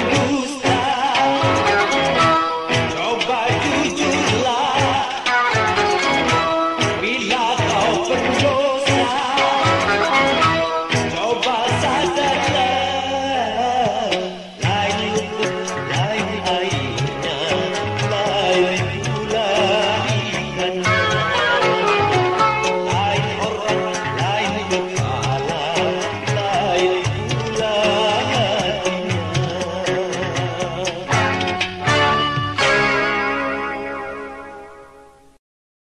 Ooh.